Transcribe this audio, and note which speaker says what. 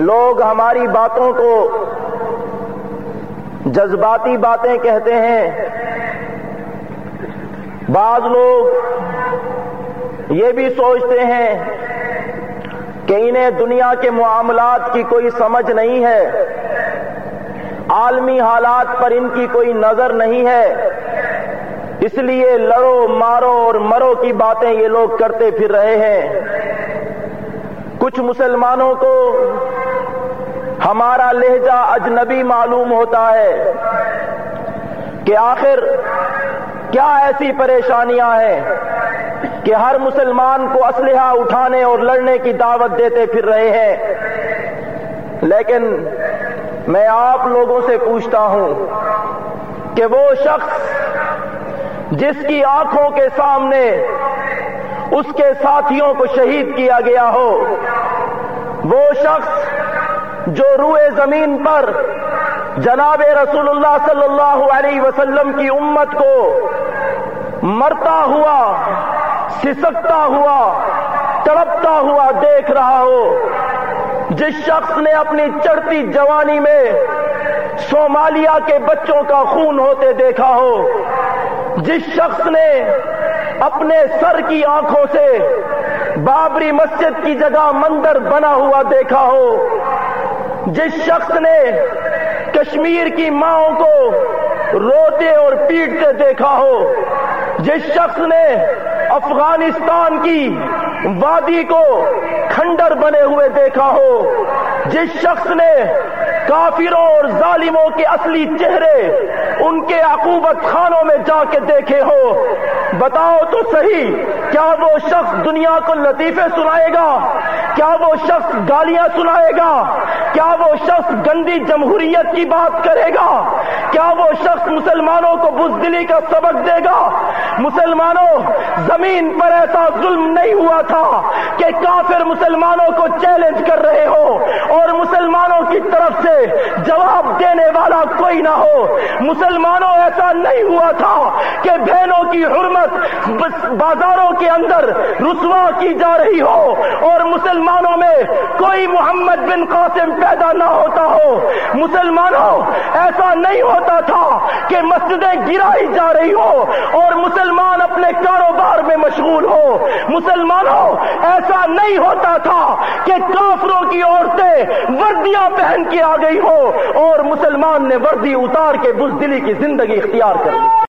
Speaker 1: لوگ ہماری باتوں کو جذباتی باتیں کہتے ہیں۔ بعض لوگ یہ بھی سوچتے ہیں کہ انہیں دنیا کے معاملات کی کوئی سمجھ نہیں ہے۔ عالمی حالات پر ان کی کوئی نظر نہیں ہے۔ اس لیے لڑو، مارو اور مرو کی باتیں یہ لوگ کرتے پھر رہے ہیں۔ کچھ مسلمانوں کو ہمارا لہجہ اجنبی معلوم ہوتا ہے کہ آخر کیا ایسی پریشانیاں ہیں کہ ہر مسلمان کو اسلحہ اٹھانے اور لڑنے کی دعوت دیتے پھر رہے ہیں۔ لیکن میں آپ لوگوں سے پوچھتا ہوں کہ وہ شخص جس کی آنکھوں کے سامنے اس کے ساتھیوں کو شہید کیا گیا ہو، وہ شخص جو روئے زمین پر جناب رسول اللہ صلی اللہ علیہ وسلم کی امت کو مرتا ہوا، سسکتا ہوا، تڑپتا ہوا دیکھ رہا ہو، جس شخص نے اپنی چڑھتی جوانی میں صومالیہ کے بچوں کا خون ہوتے دیکھا ہو، جس شخص نے اپنے سر کی آنکھوں سے بابری مسجد کی جگہ مندر بنا ہوا دیکھا ہو جس شخص نے کشمیر کی ماؤں کو روتے اور پیٹتے دیکھا ہو، جس شخص نے افغانستان کی وادی کو کھنڈر بنے ہوئے دیکھا ہو، جس شخص نے کافروں اور ظالموں کے اصلی چہرے ان کے عقوبت خانوں میں جا کے دیکھے ہو بتاؤ تو صحیح، کیا وہ شخص دنیا کو لطیفے سنائے گا؟ کیا وہ شخص گالیاں سنائے گا؟ کیا وہ شخص گندی جمہوریت کی بات کرے گا؟ کیا وہ شخص مسلمانوں کو بزدلی کا سبق دے گا؟ مسلمانوں، زمین پر ایسا ظلم نہیں ہوا تھا کہ کافر مسلمانوں کو چیلنج کر رہے ہو اور مسلمانوں کی طرف سے جواب دینے والا کوئی نہ ہو۔ مسلمانوں، ایسا نہیں ہوا تھا کہ بہنوں کی حرمت بازاروں کے اندر رسوا کی جا رہی ہو اور مسلمانوں میں کوئی محمد بن قاسم پیدا نہ ہوتا ہو۔ مسلمانوں، ایسا نہیں ہوتا تھا کہ مسجدیں گرائی جا رہی ہو اور مسلمان اپنے کاروبار میں مشغول ہو۔ مسلمانوں، ایسا نہیں ہوتا تھا کہ کافروں کی عورتیں وردیاں پہن کے آ گئی ہو۔ اور مسلمان نے وردی اتار کے بزدلی کی زندگی اختیار کر لی۔